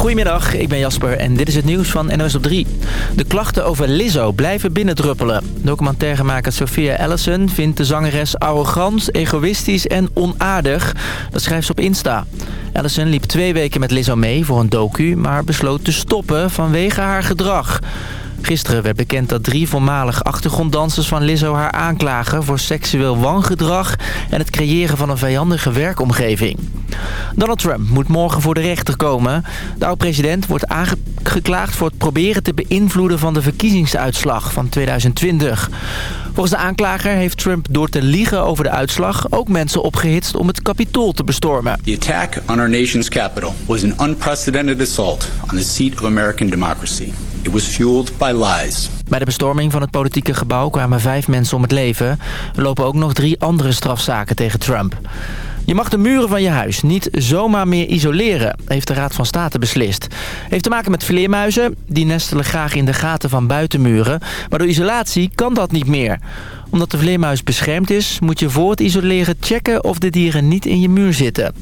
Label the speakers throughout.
Speaker 1: Goedemiddag, ik ben Jasper en dit is het nieuws van NOS op 3. De klachten over Lizzo blijven binnendruppelen. Documentairemaker Sophia Allison vindt de zangeres arrogant, egoïstisch en onaardig. Dat schrijft ze op Insta. Allison liep twee weken met Lizzo mee voor een docu, maar besloot te stoppen vanwege haar gedrag. Gisteren werd bekend dat drie voormalig achtergronddansers van Lizzo haar aanklagen... voor seksueel wangedrag en het creëren van een vijandige werkomgeving. Donald Trump moet morgen voor de rechter komen. De oud-president wordt aangeklaagd voor het proberen te beïnvloeden van de verkiezingsuitslag van 2020. Volgens de aanklager heeft Trump door te liegen over de uitslag ook mensen opgehitst om het kapitool te bestormen.
Speaker 2: The attack on our nation's capital was an unprecedented assault on the seat of American democracy. It was fueled by lies.
Speaker 1: Bij de bestorming van het politieke gebouw kwamen vijf mensen om het leven. Er lopen ook nog drie andere strafzaken tegen Trump. Je mag de muren van je huis niet zomaar meer isoleren, heeft de Raad van State beslist. Heeft te maken met vleermuizen. Die nestelen graag in de gaten van buitenmuren. Maar door isolatie kan dat niet meer. Omdat de vleermuis beschermd is, moet je voor het isoleren checken of de dieren niet in je muur zitten.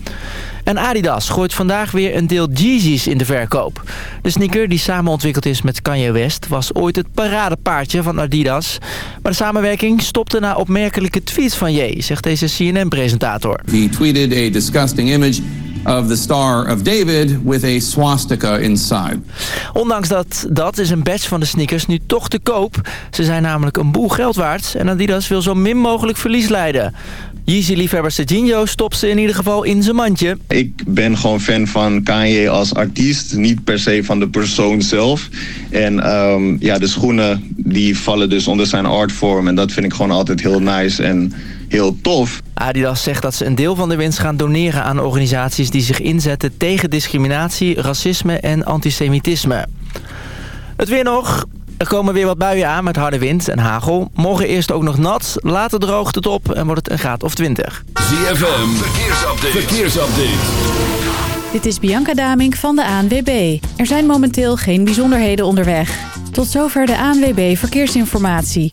Speaker 1: En Adidas gooit vandaag weer een deel Yeezys in de verkoop. De sneaker die samen ontwikkeld is met Kanye West was ooit het paradepaardje van Adidas. Maar de samenwerking stopte na opmerkelijke tweets van Ye, zegt deze CNN-presentator.
Speaker 3: He tweeted a disgusting image of the Star of David with a swastika inside.
Speaker 1: Ondanks dat dat is een badge van de sneakers nu toch te koop. Ze zijn namelijk een boel geld waard en Adidas wil zo min mogelijk verlies leiden. Yeezy-liefhebber Serginho stopt ze in ieder geval in zijn mandje.
Speaker 4: Ik ben gewoon fan van Kanye als artiest, niet per se van de persoon zelf. En um, ja, de schoenen die vallen dus onder zijn artvorm en dat vind ik gewoon altijd heel nice en heel tof.
Speaker 1: Adidas zegt dat ze een deel van de winst gaan doneren aan organisaties die zich inzetten tegen discriminatie, racisme en antisemitisme. Het weer nog. Er komen weer wat buien aan met harde wind en hagel. Morgen eerst ook nog nat, later droogt het op en wordt het een graad of 20.
Speaker 5: ZFM, verkeersupdate. verkeersupdate.
Speaker 6: Dit is Bianca Damink van de ANWB. Er zijn momenteel geen bijzonderheden onderweg. Tot zover de ANWB Verkeersinformatie.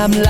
Speaker 7: I'm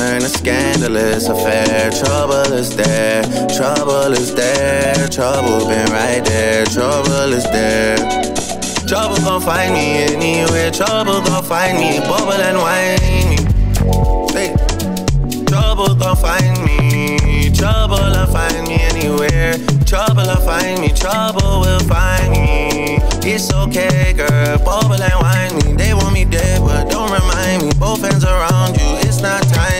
Speaker 8: turn a scandalous affair. Trouble is there, trouble is there, trouble been right there, trouble is there. Trouble gon' find me anywhere. Trouble gon' find me, bubble and whine me. Hey. Trouble gon' find me. Trouble'll find me anywhere. Trouble'll find me. Trouble will find me. It's okay, girl. Bubble and whine me. They want me dead, but don't remind me. Both hands around you. It's not time.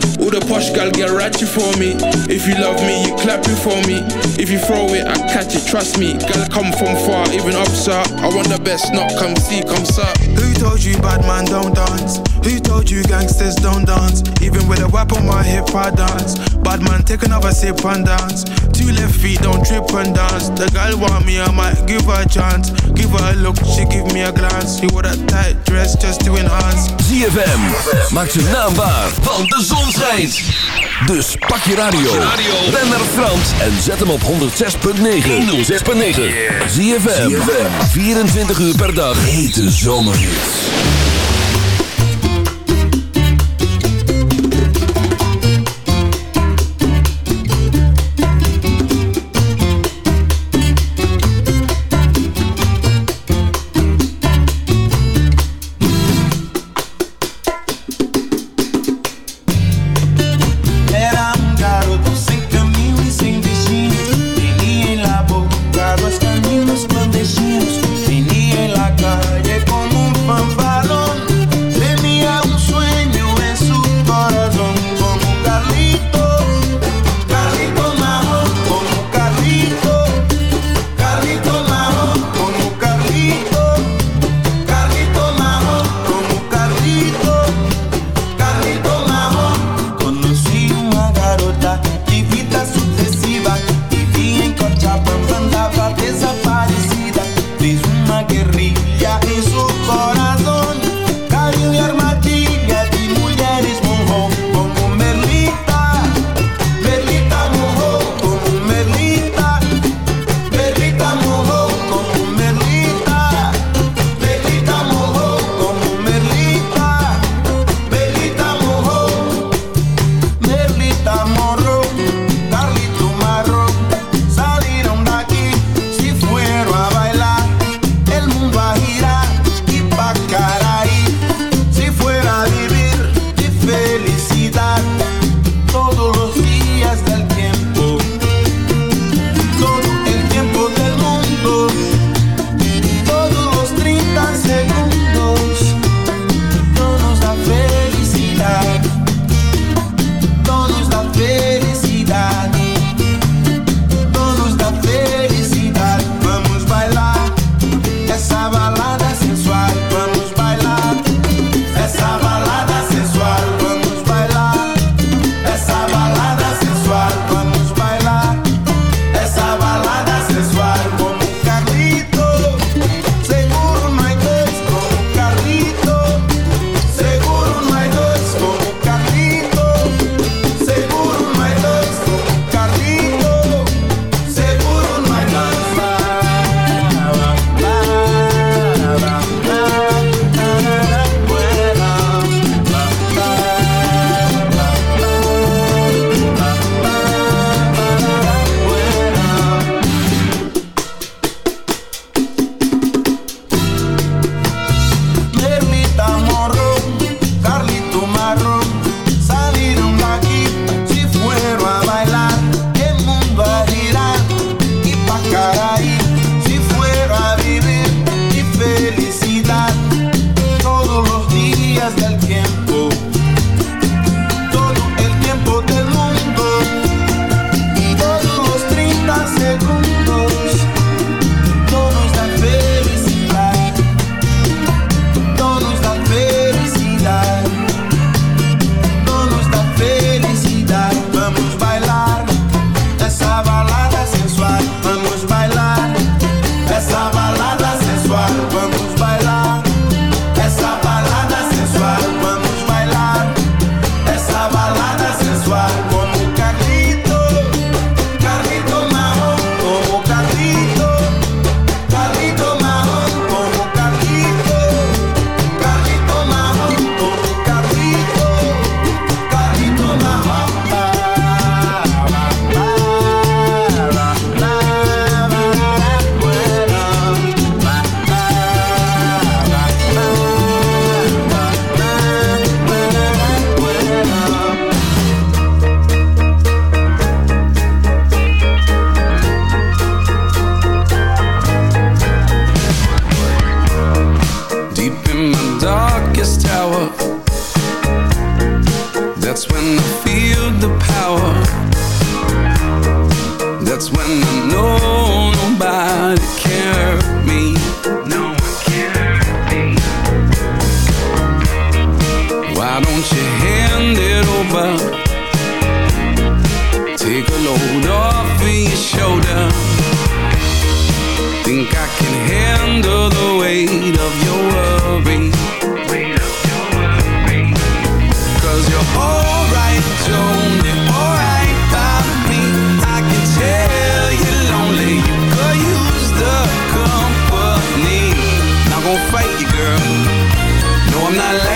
Speaker 9: The posh gal get ratchet for me. If you love me, you clap it for me. If you throw it, I catch it, trust me. Gal come from far, even up, sir. I want the best, not come see, come sir.
Speaker 10: Who told you bad man don't dance? Who told you gangsters don't dance? Even with a whip on my hip, I dance. Bad man, take another sip and dance. Two left feet, don't trip and dance. The girl want me, I might give her a chance. Give her a look, she give me a glance. She wore that tight dress just to enhance.
Speaker 5: ZFM, maak zijn naam waar, want de zon schijnt. Dus pak je radio, ren naar Frans en zet hem op 106.9. 106.9. ZFM, 24 uur per dag. Hete zomerhits.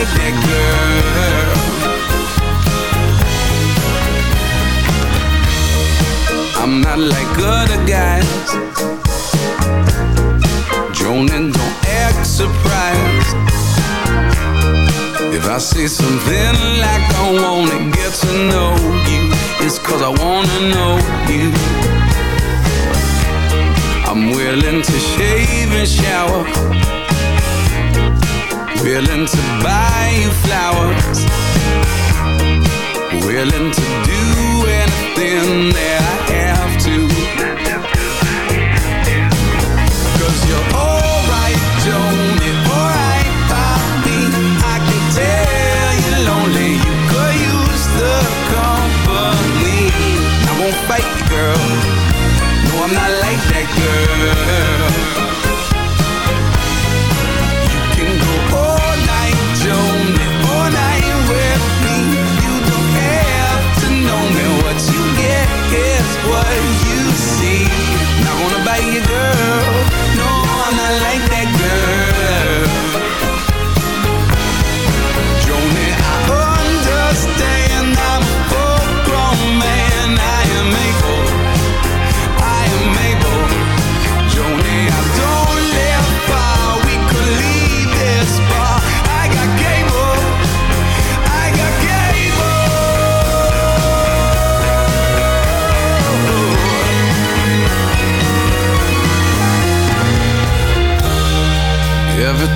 Speaker 11: like that girl. I'm not like other guys. Joan and don't act surprised. If I say something like I wanna get to know you It's cause I wanna know you. I'm willing to shave and shower. Willing to buy you flowers. Willing to do anything there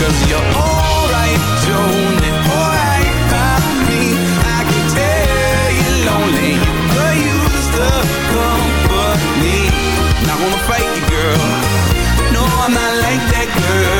Speaker 11: Cause you're alright, alright by me. I can tell you're lonely, you the company. Not gonna fight you, girl. No, I'm not like that girl.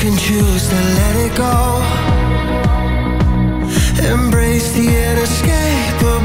Speaker 11: Can
Speaker 12: choose to let it go. Embrace the inescapable.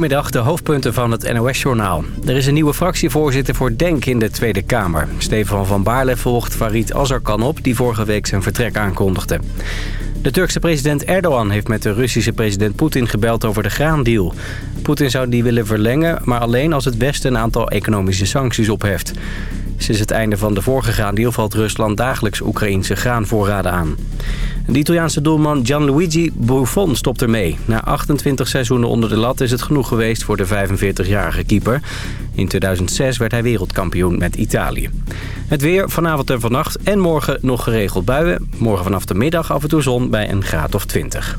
Speaker 13: Goedemiddag, de hoofdpunten van het NOS-journaal. Er is een nieuwe fractievoorzitter voor DENK in de Tweede Kamer. Stefan van Baarle volgt Farid Azarkan op... die vorige week zijn vertrek aankondigde. De Turkse president Erdogan heeft met de Russische president Poetin gebeld over de graandeal. Poetin zou die willen verlengen, maar alleen als het Westen een aantal economische sancties opheft. Sinds het einde van de vorige graandeal valt Rusland dagelijks Oekraïnse graanvoorraden aan. De Italiaanse doelman Gianluigi Buffon stopt ermee. Na 28 seizoenen onder de lat is het genoeg geweest voor de 45-jarige keeper. In 2006 werd hij wereldkampioen met Italië. Het weer vanavond en vannacht en morgen nog geregeld buien. Morgen vanaf de middag af en toe zon bij een graad of 20.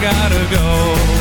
Speaker 11: Gotta go.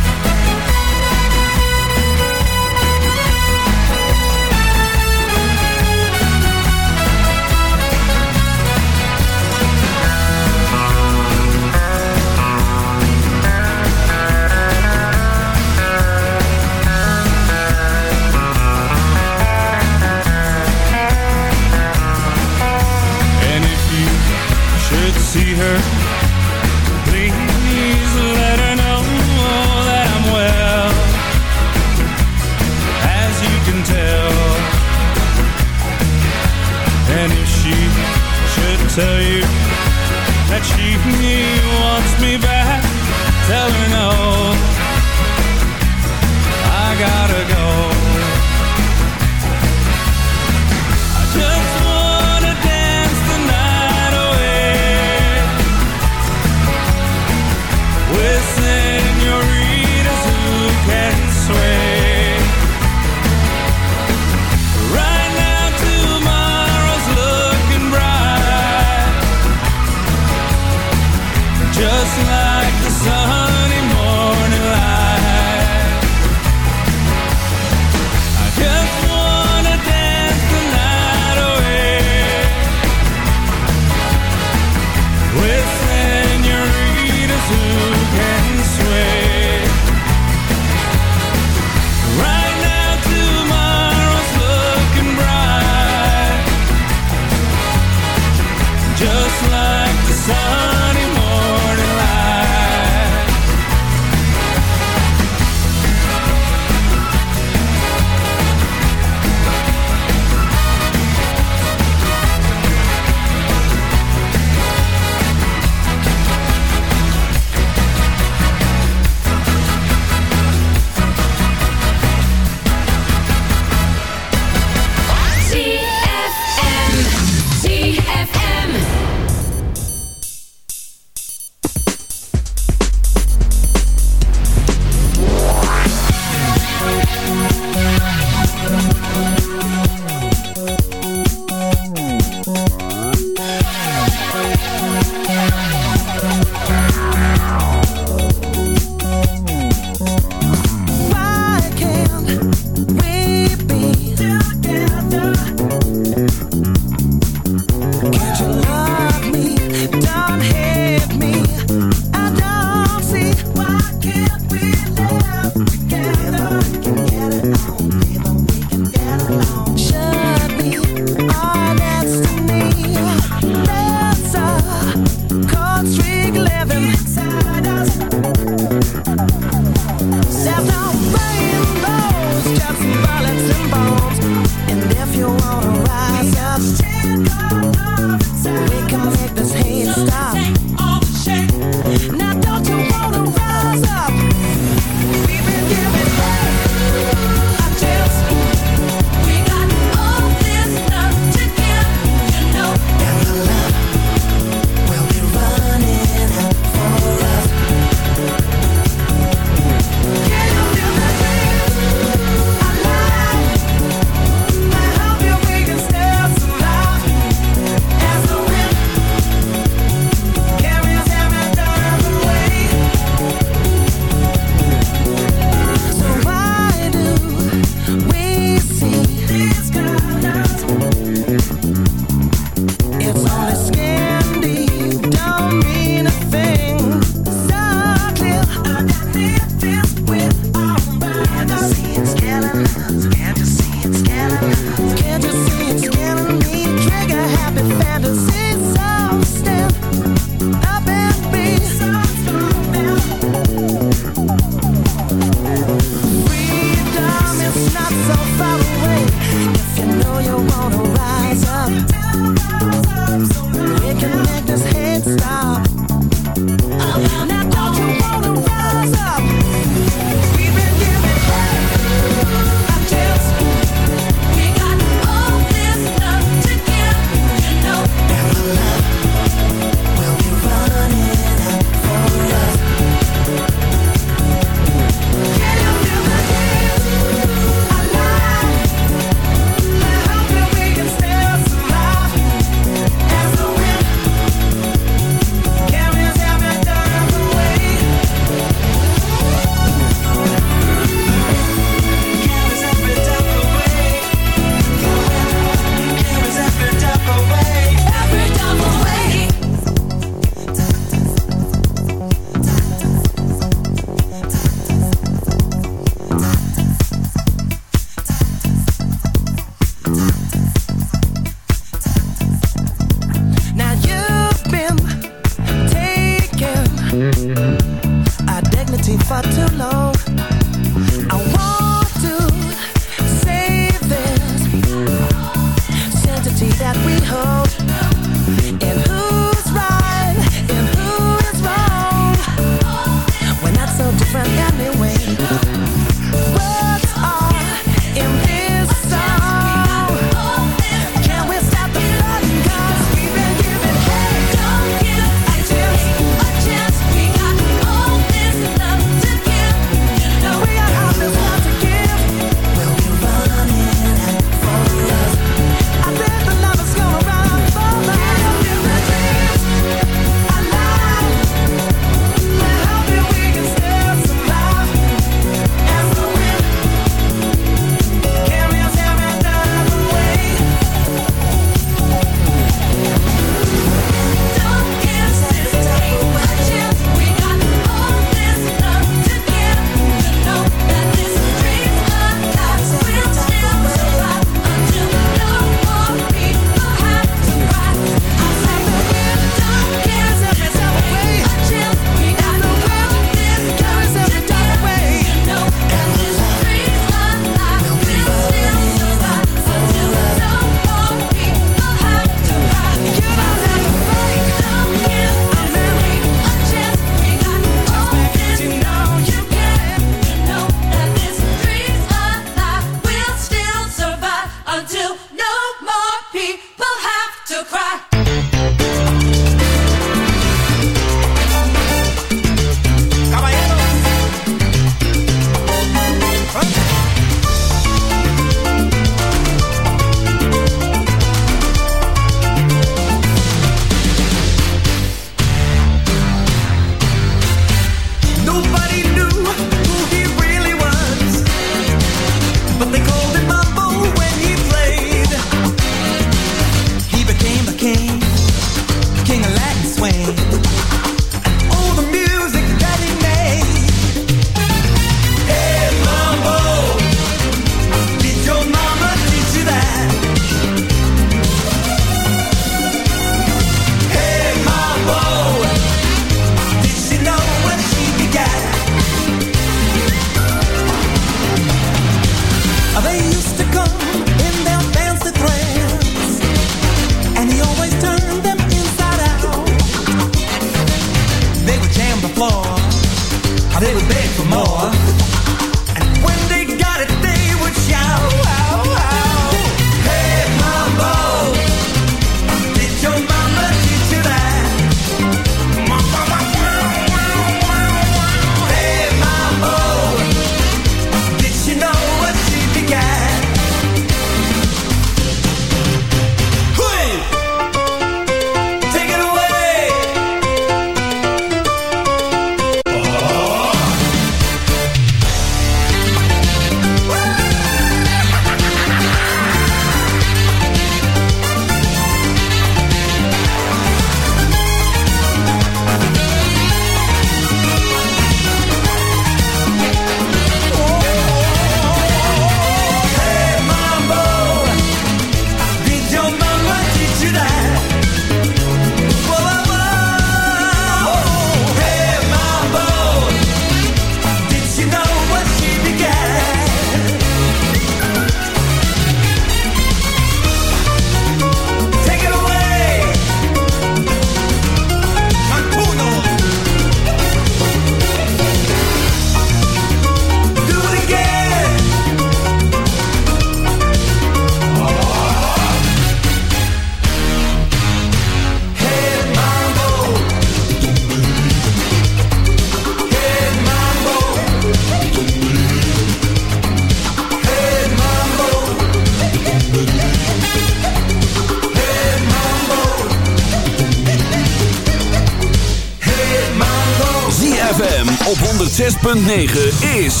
Speaker 5: 9 is